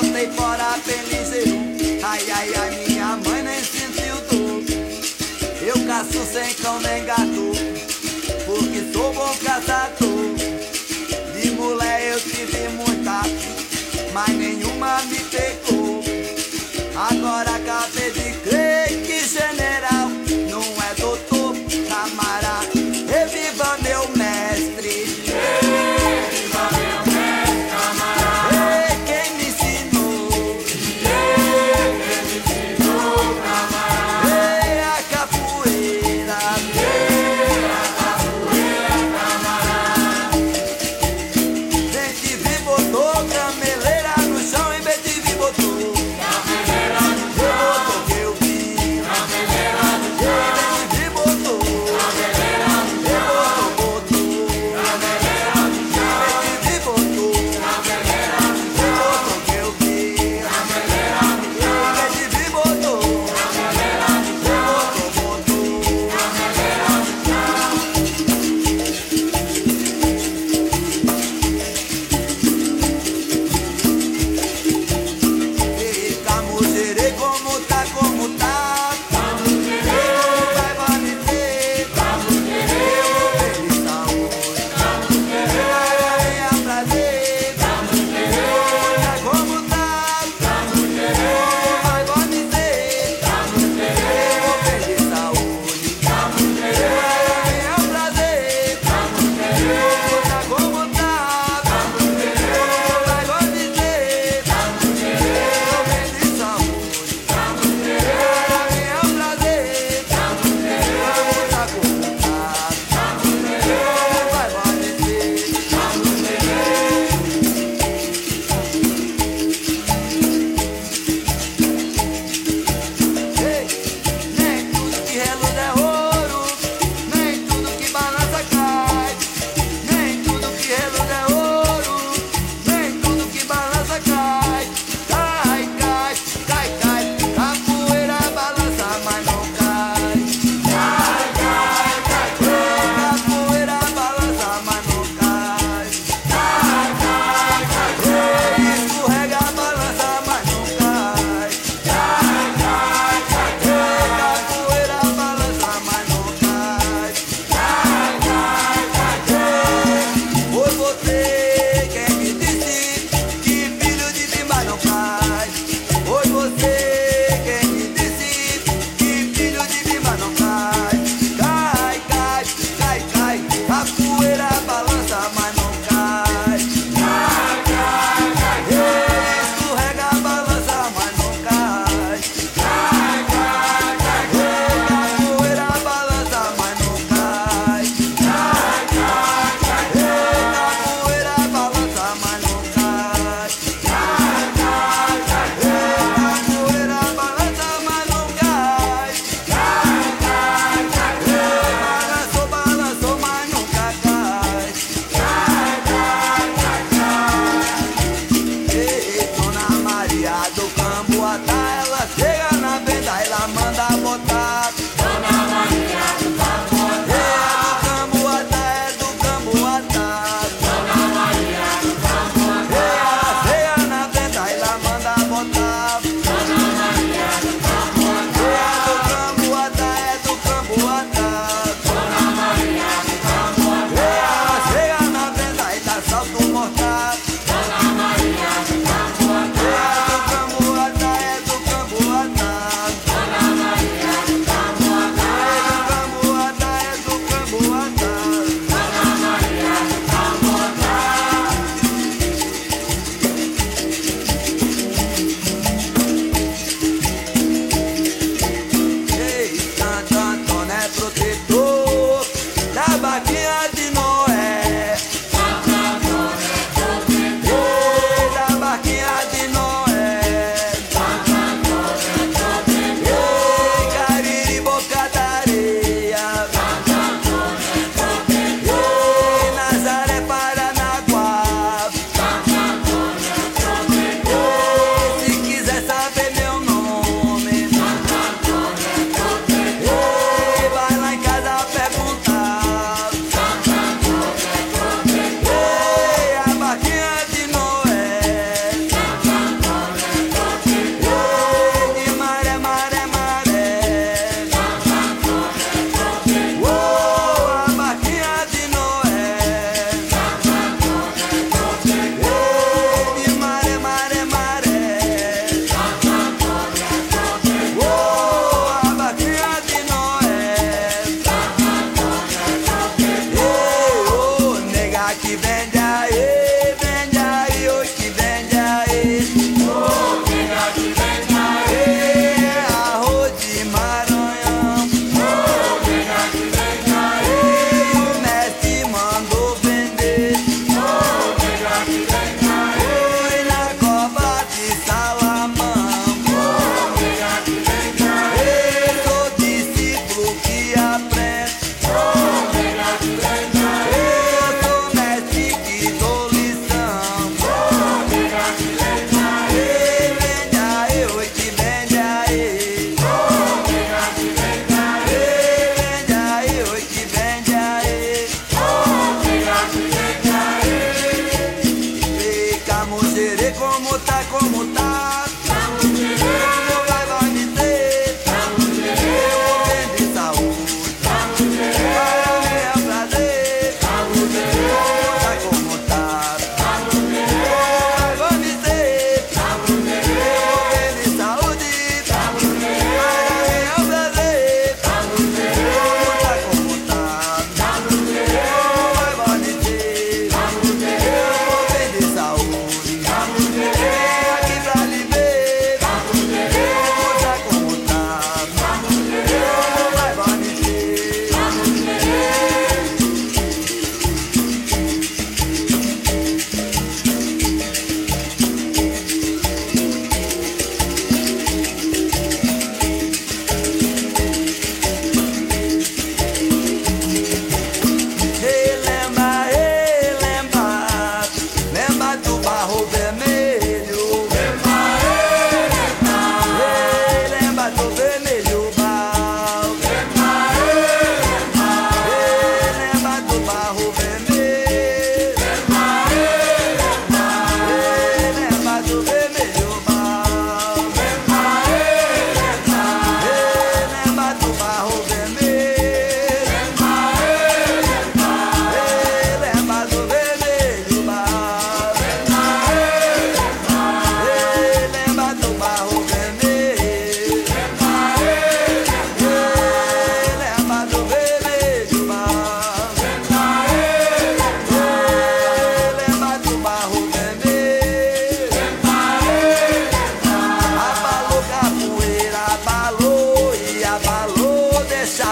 Saltei fora ligeiro. Ai, ai, ai, minha mãe nem sentiu dor. Eu caço sem cão nem gato. Porque sou bom caçador. De mulher eu tive muita, mas nenhuma me pegou. Agora Hey.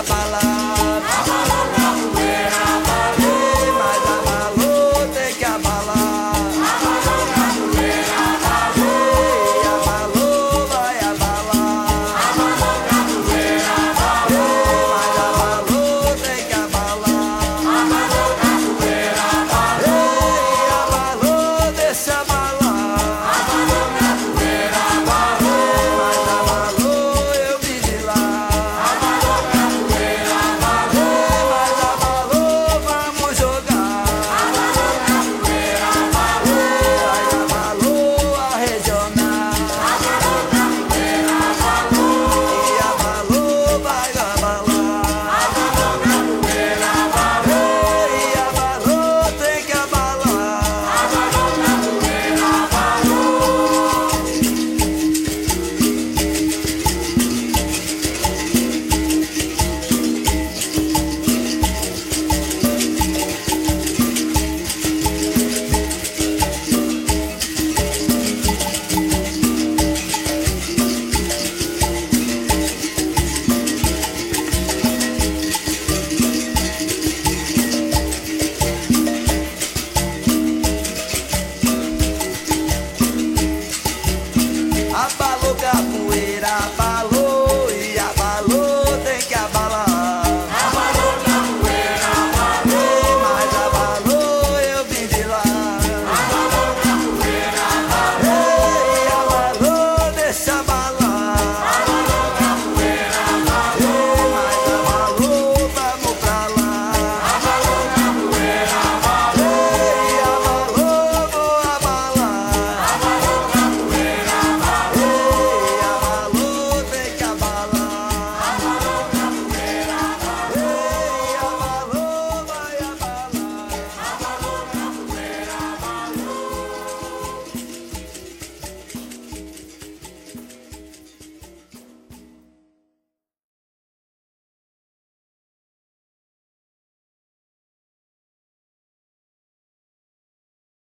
a.